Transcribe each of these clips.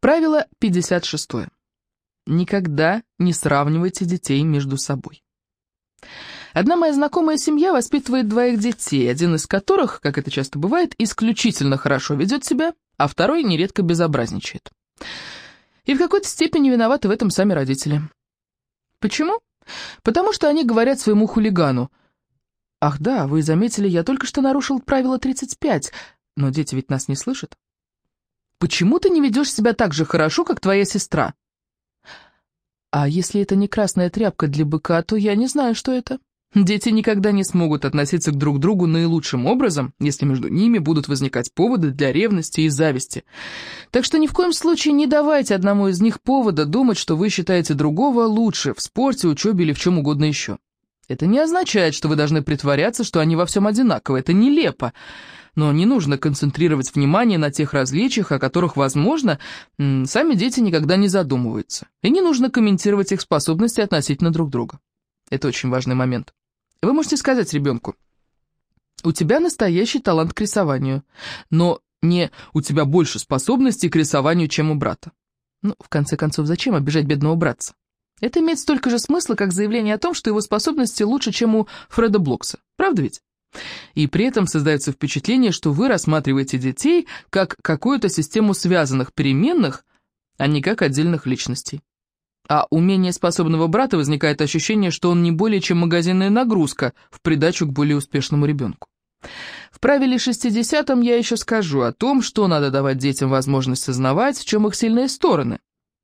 Правило 56. Никогда не сравнивайте детей между собой. Одна моя знакомая семья воспитывает двоих детей, один из которых, как это часто бывает, исключительно хорошо ведет себя, а второй нередко безобразничает. И в какой-то степени виноваты в этом сами родители. Почему? Потому что они говорят своему хулигану, «Ах да, вы заметили, я только что нарушил правило 35, но дети ведь нас не слышат». «Почему ты не ведешь себя так же хорошо, как твоя сестра?» «А если это не красная тряпка для быка, то я не знаю, что это». Дети никогда не смогут относиться к друг другу наилучшим образом, если между ними будут возникать поводы для ревности и зависти. Так что ни в коем случае не давайте одному из них повода думать, что вы считаете другого лучше в спорте, учебе или в чем угодно еще. Это не означает, что вы должны притворяться, что они во всем одинаковы. Это нелепо. Но не нужно концентрировать внимание на тех различиях, о которых, возможно, сами дети никогда не задумываются. И не нужно комментировать их способности относительно друг друга. Это очень важный момент. Вы можете сказать ребенку, у тебя настоящий талант к рисованию, но не у тебя больше способностей к рисованию, чем у брата. Ну, в конце концов, зачем обижать бедного братца? Это имеет столько же смысла, как заявление о том, что его способности лучше, чем у Фреда Блокса. Правда ведь? И при этом создается впечатление, что вы рассматриваете детей как какую-то систему связанных переменных, а не как отдельных личностей. А у менее способного брата возникает ощущение, что он не более чем магазинная нагрузка в придачу к более успешному ребенку. В правиле 60-м я еще скажу о том, что надо давать детям возможность сознавать, в чем их сильные стороны.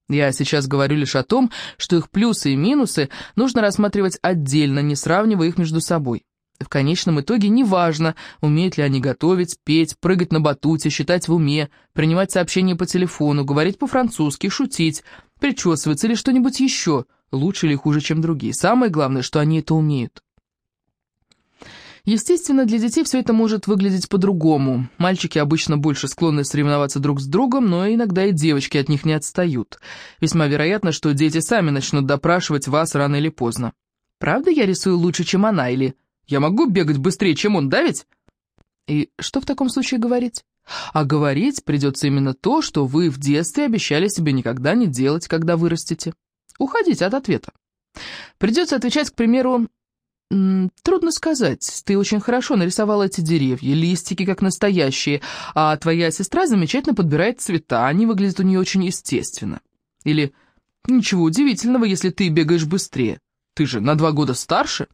Я сейчас говорю лишь о том, что их плюсы и минусы нужно рассматривать отдельно, не сравнивая их между собой. В конечном итоге неважно, умеют ли они готовить, петь, прыгать на батуте, считать в уме, принимать сообщения по телефону, говорить по-французски, шутить, причесываться или что-нибудь еще, лучше или хуже, чем другие. Самое главное, что они это умеют. Естественно, для детей все это может выглядеть по-другому. Мальчики обычно больше склонны соревноваться друг с другом, но иногда и девочки от них не отстают. Весьма вероятно, что дети сами начнут допрашивать вас рано или поздно. «Правда я рисую лучше, чем она?» или «Я могу бегать быстрее, чем он, да ведь?» И что в таком случае говорить? А говорить придется именно то, что вы в детстве обещали себе никогда не делать, когда вырастете. Уходите от ответа. Придется отвечать, к примеру, «Трудно сказать. Ты очень хорошо нарисовала эти деревья, листики как настоящие, а твоя сестра замечательно подбирает цвета, они выглядят у нее очень естественно». Или «Ничего удивительного, если ты бегаешь быстрее. Ты же на два года старше».